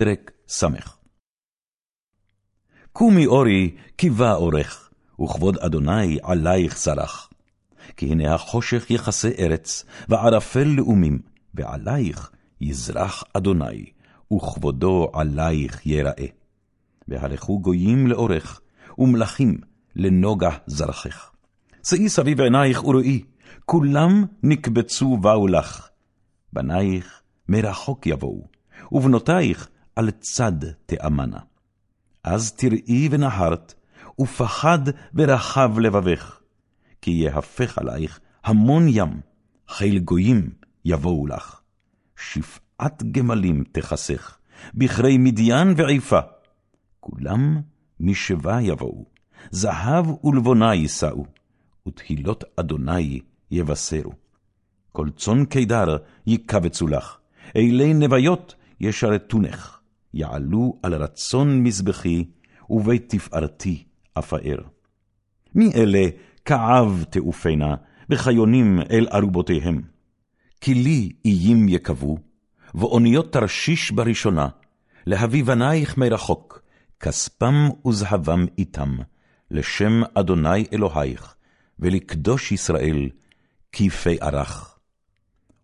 פרק ס. קומי אורי, כי בא אורך, וכבוד אדוני עלייך צרח. כי הנה החושך יכסה ארץ, וערפל לאומים, ועלייך יזרח אדוני, וכבודו עלייך יראה. והלכו גויים לאורך, ומלכים לנוגה זרחך. שאי סביב עינייך וראי, כולם נקבצו באו לך. בנייך מרחוק יבואו, ובנותייך על צד תאמנה. אז תראי ונחרת, ופחד ורחב לבבך, כי יהפך עלייך המון ים, חיל גויים יבואו לך. שפעת גמלים תכסך, בכרי מדיין ועיפה. כולם משבה יבואו, זהב ולבונה יישאו, ותהילות אדוני יבשרו. כל צאן קידר יקבצו לך, אלי נוויות ישרתונך, יעלו על רצון מזבחי, ובית תפארתי אפאר. מי אלה כעב תעופנה, וחיונים אל ארובותיהם? כי לי איים יקבו, ואוניות תרשיש בראשונה, להביא בנייך מרחוק, כספם וזהבם איתם, לשם אדוני אלוהיך, ולקדוש ישראל, כיפי ערך.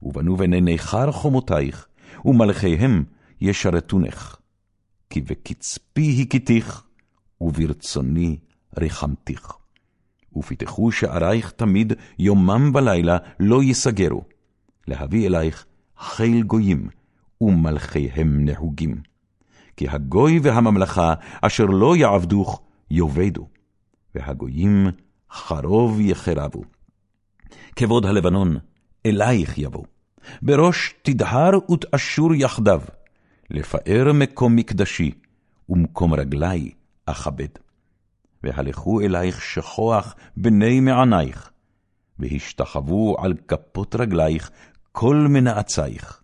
ובנו בני נכר חומותייך, ומלכיהם ישרתונך. כי בקצפי הכיתיך, וברצוני ריחמתיך. ופיתחו שערייך תמיד, יומם בלילה לא יסגרו, להביא אלייך חיל גויים, ומלכיהם נהוגים. כי הגוי והממלכה, אשר לא יעבדוך, יאבדו, והגויים חרוב יחרבו. כבוד הלבנון, אלייך יבוא. בראש תדהר ותאשור יחדיו, לפאר מקום מקדשי, ומקום רגלי אכבד. והלכו אלייך שכוח בני מענייך, והשתחוו על כפות רגלייך כל מנאצייך.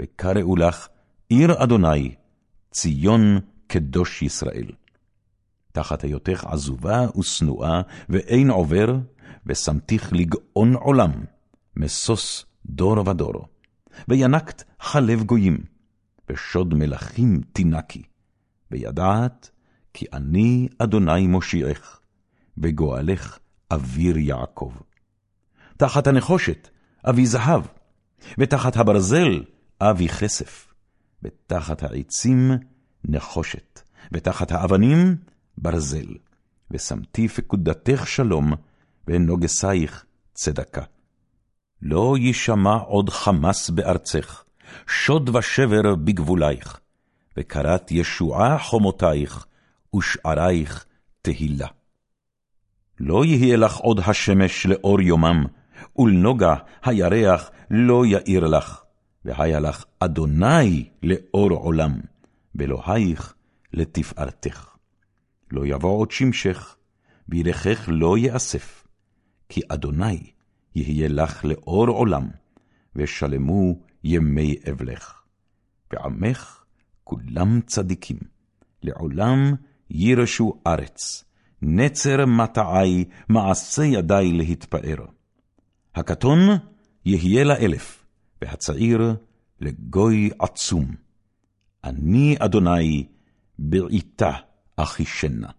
וקראו לך עיר אדוני, ציון קדוש ישראל. תחת היותך עזובה ושנואה, ואין עובר, ושמתיך לגאון עולם, משוש דור ודור. וינקת חלב גויים, ושוד מלכים תינקי, וידעת כי אני אדוני מושיעך, וגואלך אוויר יעקב. תחת הנחושת אבי זהב, ותחת הברזל אבי כסף, ותחת העצים נחושת, ותחת האבנים ברזל, ושמתי פקודתך שלום, ונוגסייך צדקה. לא יישמע עוד חמס בארצך, שוד ושבר בגבולייך, וקראת ישועה חומותייך, ושערייך תהילה. לא יהיה לך עוד השמש לאור יומם, ולנוגה הירח לא יאיר לך, והיה לך אדוני לאור עולם, ואלוהיך לתפארתך. לא יבוא עוד שמשך, וירכך לא יאסף, כי אדוני יהיה לך לאור עולם, ושלמו ימי אבלך. ועמך כולם צדיקים, לעולם יירשו ארץ, נצר מטעי מעשה ידי להתפאר. הקטון יהיה לאלף, והצעיר לגוי עצום. אני, אדוני, בעיתה אחישנה.